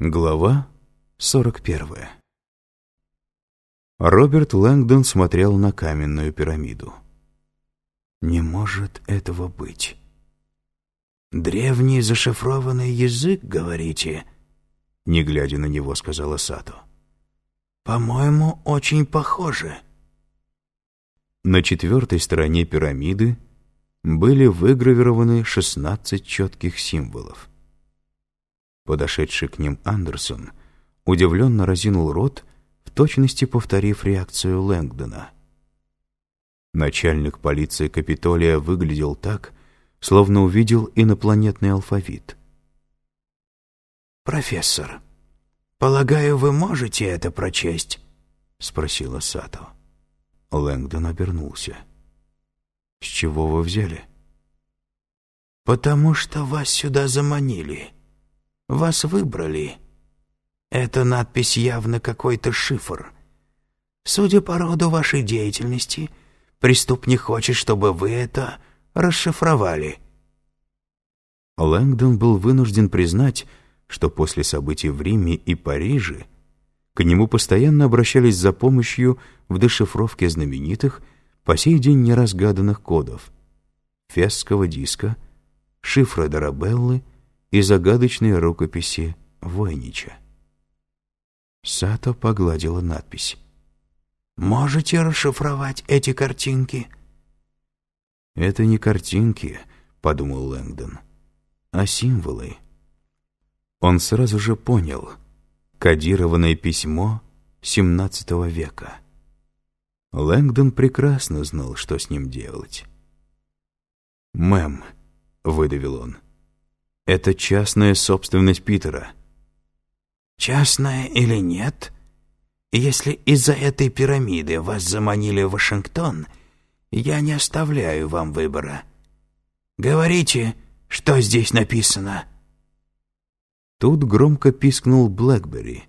Глава 41 Роберт Лэнгдон смотрел на каменную пирамиду. «Не может этого быть». «Древний зашифрованный язык, говорите?» Не глядя на него, сказала Сато. «По-моему, очень похоже». На четвертой стороне пирамиды были выгравированы 16 четких символов. Подошедший к ним Андерсон удивленно разинул рот, в точности повторив реакцию Лэнгдона. Начальник полиции Капитолия выглядел так, словно увидел инопланетный алфавит. «Профессор, полагаю, вы можете это прочесть?» — спросила Сато. Лэнгдон обернулся. «С чего вы взяли?» «Потому что вас сюда заманили. Вас выбрали. Эта надпись явно какой-то шифр. Судя по роду вашей деятельности, преступник хочет, чтобы вы это расшифровали». Лэнгдон был вынужден признать, что после событий в Риме и Париже к нему постоянно обращались за помощью в дешифровке знаменитых, по сей день неразгаданных кодов — фесского диска, шифра Дарабеллы — и загадочной рукописи Войнича. Сато погладила надпись. «Можете расшифровать эти картинки?» «Это не картинки», — подумал Лэнгдон, — «а символы». Он сразу же понял — кодированное письмо XVII века. Лэнгдон прекрасно знал, что с ним делать. «Мэм», — выдавил он, это частная собственность Питера. Частная или нет? Если из-за этой пирамиды вас заманили в Вашингтон, я не оставляю вам выбора. Говорите, что здесь написано. Тут громко пискнул Блэкбери.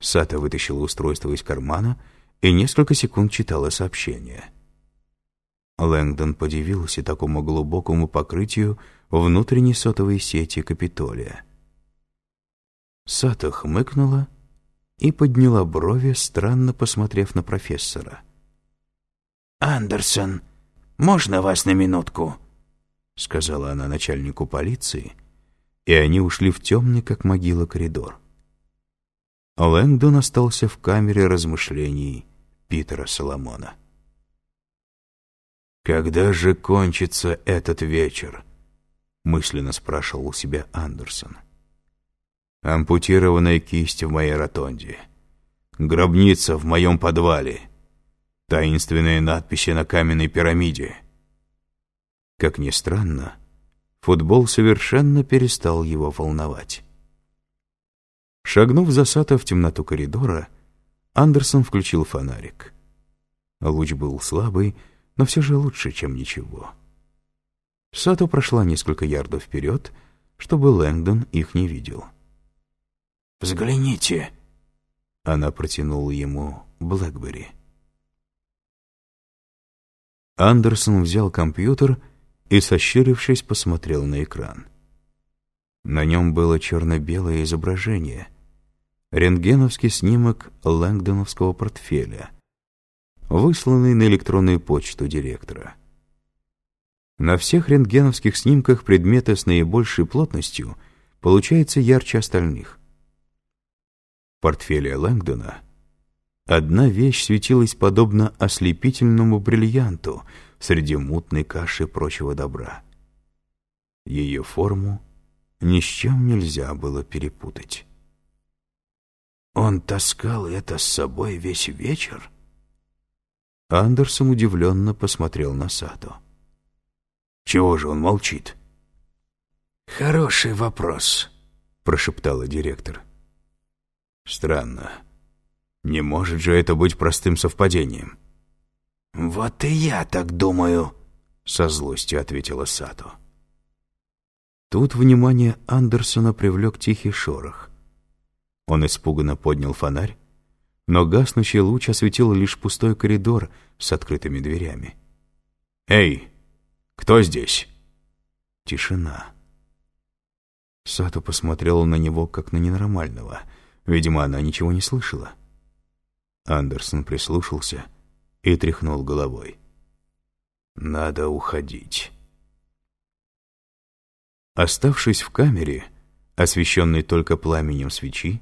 Сата вытащила устройство из кармана и несколько секунд читала сообщение. Лэнгдон подивился такому глубокому покрытию внутренней сотовой сети Капитолия. Сата хмыкнула и подняла брови, странно посмотрев на профессора. «Андерсон, можно вас на минутку?» — сказала она начальнику полиции, и они ушли в темный, как могила, коридор. Лэнгдон остался в камере размышлений Питера Соломона. «Когда же кончится этот вечер?» — мысленно спрашивал у себя Андерсон. «Ампутированная кисть в моей ротонде. Гробница в моем подвале. Таинственные надписи на каменной пирамиде». Как ни странно, футбол совершенно перестал его волновать. Шагнув за Сато в темноту коридора, Андерсон включил фонарик. Луч был слабый, но все же лучше, чем ничего. Сато прошла несколько ярдов вперед, чтобы Лэнгдон их не видел. «Взгляните!» Она протянула ему Блэкбери. Андерсон взял компьютер и, сощурившись, посмотрел на экран. На нем было черно-белое изображение, рентгеновский снимок лэнгдоновского портфеля, высланный на электронную почту директора. На всех рентгеновских снимках предметы с наибольшей плотностью получается ярче остальных. В портфеле Лэнгдона одна вещь светилась подобно ослепительному бриллианту среди мутной каши прочего добра. Ее форму ни с чем нельзя было перепутать. «Он таскал это с собой весь вечер?» Андерсон удивленно посмотрел на Сато. «Чего же он молчит?» «Хороший вопрос», — прошептала директор. «Странно. Не может же это быть простым совпадением?» «Вот и я так думаю», — со злостью ответила Сато. Тут внимание Андерсона привлек тихий шорох. Он испуганно поднял фонарь но гаснущий луч осветил лишь пустой коридор с открытыми дверями. «Эй, кто здесь?» Тишина. Сато посмотрела на него, как на ненормального. Видимо, она ничего не слышала. Андерсон прислушался и тряхнул головой. «Надо уходить». Оставшись в камере, освещенной только пламенем свечи,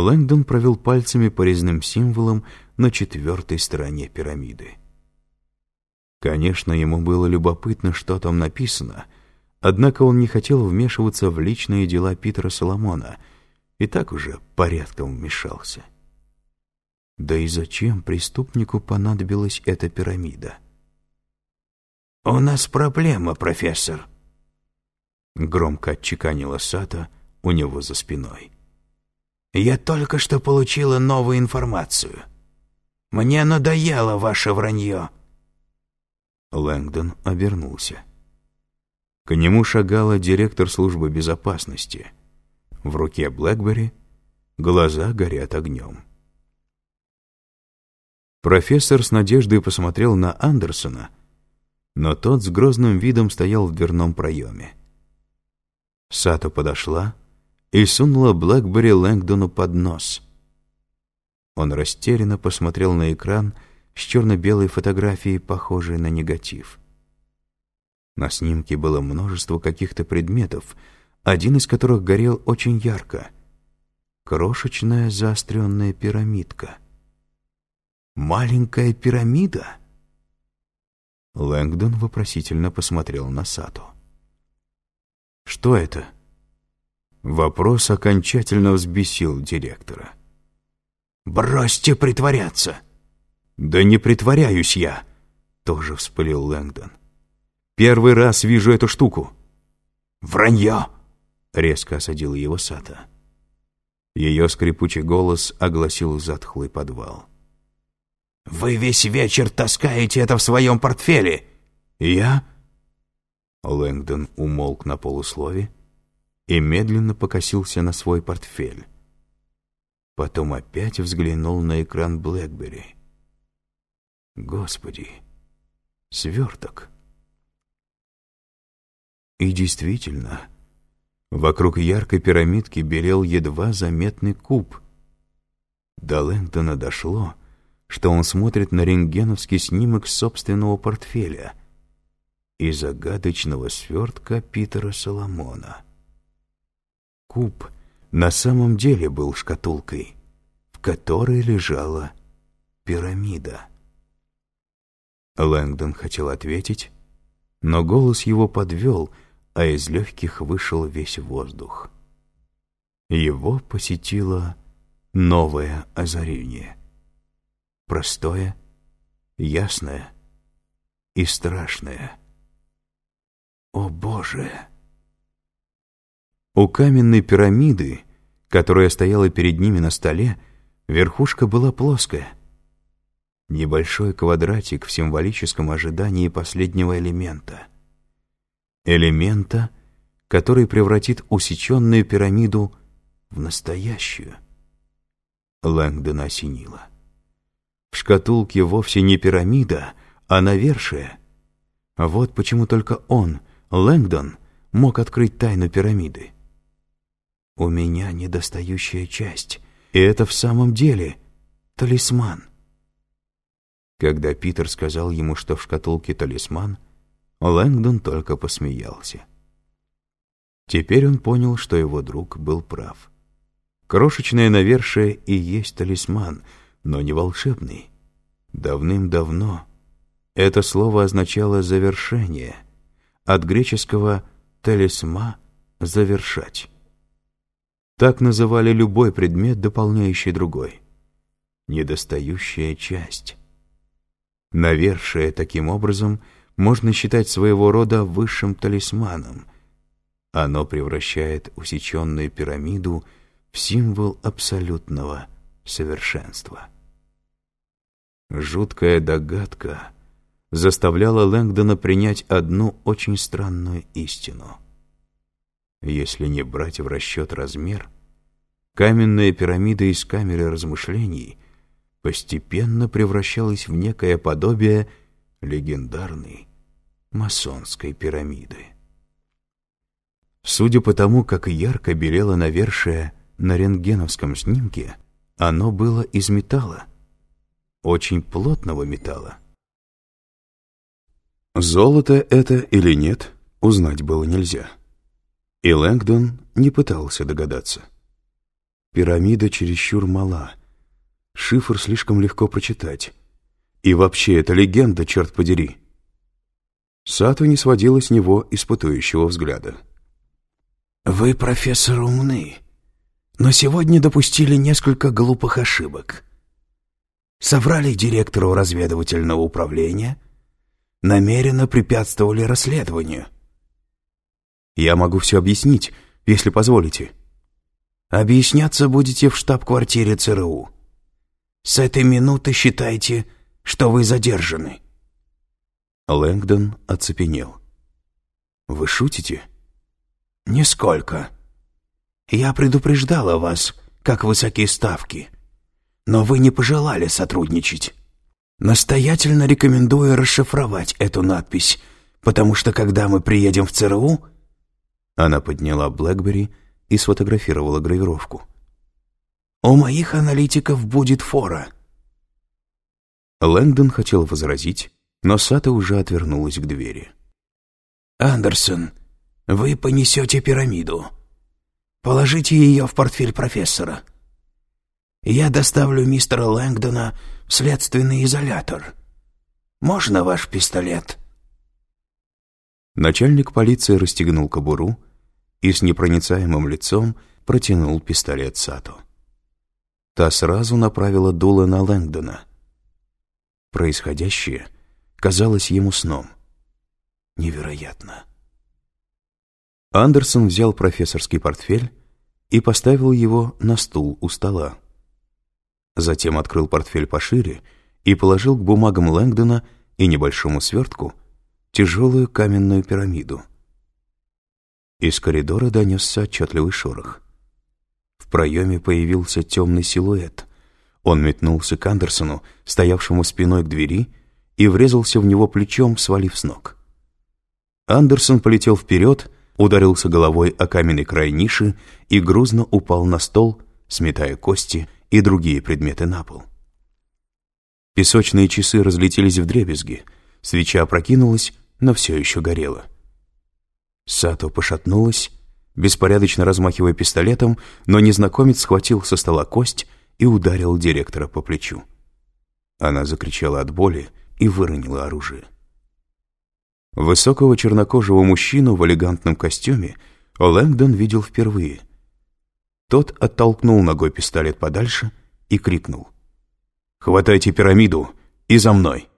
Лэнгдон провел пальцами по резным символам на четвертой стороне пирамиды. Конечно, ему было любопытно, что там написано, однако он не хотел вмешиваться в личные дела Питера Соломона и так уже порядком вмешался. Да и зачем преступнику понадобилась эта пирамида? «У нас проблема, профессор», — громко отчеканила Сата у него за спиной. «Я только что получила новую информацию. Мне надоело ваше вранье». Лэнгдон обернулся. К нему шагала директор службы безопасности. В руке Блэкбери глаза горят огнем. Профессор с надеждой посмотрел на Андерсона, но тот с грозным видом стоял в дверном проеме. Сато подошла и сунула Блэкбери Лэнгдону под нос. Он растерянно посмотрел на экран с черно-белой фотографией, похожей на негатив. На снимке было множество каких-то предметов, один из которых горел очень ярко. Крошечная заостренная пирамидка — Маленькая пирамида? Лэнгдон вопросительно посмотрел на Сату. «Что это?» Вопрос окончательно взбесил директора. «Бросьте притворяться!» «Да не притворяюсь я!» Тоже вспылил Лэнгдон. «Первый раз вижу эту штуку!» «Вранье!» Резко осадил его Сата. Ее скрипучий голос огласил затхлый подвал. Вы весь вечер таскаете это в своем портфеле. Я? Лэнгдон умолк на полуслове и медленно покосился на свой портфель. Потом опять взглянул на экран Блэкбери. Господи, сверток. И действительно, вокруг яркой пирамидки белел едва заметный куб. До Лэнгдона дошло — что он смотрит на рентгеновский снимок собственного портфеля и загадочного свертка Питера Соломона. Куб на самом деле был шкатулкой, в которой лежала пирамида. Лэнгдон хотел ответить, но голос его подвел, а из легких вышел весь воздух. Его посетило новое озарение — простое, ясное и страшное. О Боже! У каменной пирамиды, которая стояла перед ними на столе, верхушка была плоская. Небольшой квадратик в символическом ожидании последнего элемента. Элемента, который превратит усеченную пирамиду в настоящую. Лэнгдона осенило. В шкатулке вовсе не пирамида, а навершие. Вот почему только он, Лэнгдон, мог открыть тайну пирамиды. У меня недостающая часть, и это в самом деле талисман. Когда Питер сказал ему, что в шкатулке талисман, Лэнгдон только посмеялся. Теперь он понял, что его друг был прав. Крошечное навершие и есть талисман — но не волшебный. Давным-давно это слово означало «завершение», от греческого «телесма» — «завершать». Так называли любой предмет, дополняющий другой. Недостающая часть. Навершие таким образом можно считать своего рода высшим талисманом. Оно превращает усеченную пирамиду в символ абсолютного совершенства. Жуткая догадка заставляла Лэнгдона принять одну очень странную истину. Если не брать в расчет размер, каменная пирамида из камеры размышлений постепенно превращалась в некое подобие легендарной масонской пирамиды. Судя по тому, как ярко белело навершие на рентгеновском снимке, оно было из металла, очень плотного металла. Золото это или нет, узнать было нельзя. И Лэнгдон не пытался догадаться. Пирамида чересчур мала. Шифр слишком легко прочитать. И вообще, это легенда, черт подери. Сату не сводила с него испытующего взгляда. «Вы, профессор, умны, но сегодня допустили несколько глупых ошибок. Соврали директору разведывательного управления, намеренно препятствовали расследованию». «Я могу все объяснить, если позволите». «Объясняться будете в штаб-квартире ЦРУ. С этой минуты считайте, что вы задержаны». Лэнгдон оцепенел. «Вы шутите?» «Нисколько. Я предупреждала вас, как высокие ставки, но вы не пожелали сотрудничать. Настоятельно рекомендую расшифровать эту надпись, потому что когда мы приедем в ЦРУ...» Она подняла Блэкбери и сфотографировала гравировку. «У моих аналитиков будет фора». Лэнгдон хотел возразить, но Сата уже отвернулась к двери. «Андерсон, вы понесете пирамиду. Положите ее в портфель профессора. Я доставлю мистера Лэнгдона в следственный изолятор. Можно ваш пистолет?» Начальник полиции расстегнул кобуру и с непроницаемым лицом протянул пистолет Сату. Та сразу направила дуло на Лэнгдона. Происходящее казалось ему сном. Невероятно. Андерсон взял профессорский портфель и поставил его на стул у стола. Затем открыл портфель пошире и положил к бумагам Лэнгдона и небольшому свертку тяжелую каменную пирамиду. Из коридора донесся отчетливый шорох. В проеме появился темный силуэт. Он метнулся к Андерсону, стоявшему спиной к двери, и врезался в него плечом, свалив с ног. Андерсон полетел вперед, ударился головой о каменный край ниши и грузно упал на стол, сметая кости и другие предметы на пол. Песочные часы разлетелись в дребезги, свеча опрокинулась, но все еще горела. Сато пошатнулась, беспорядочно размахивая пистолетом, но незнакомец схватил со стола кость и ударил директора по плечу. Она закричала от боли, и выронила оружие. Высокого чернокожего мужчину в элегантном костюме Лэнгдон видел впервые. Тот оттолкнул ногой пистолет подальше и крикнул. «Хватайте пирамиду и за мной!»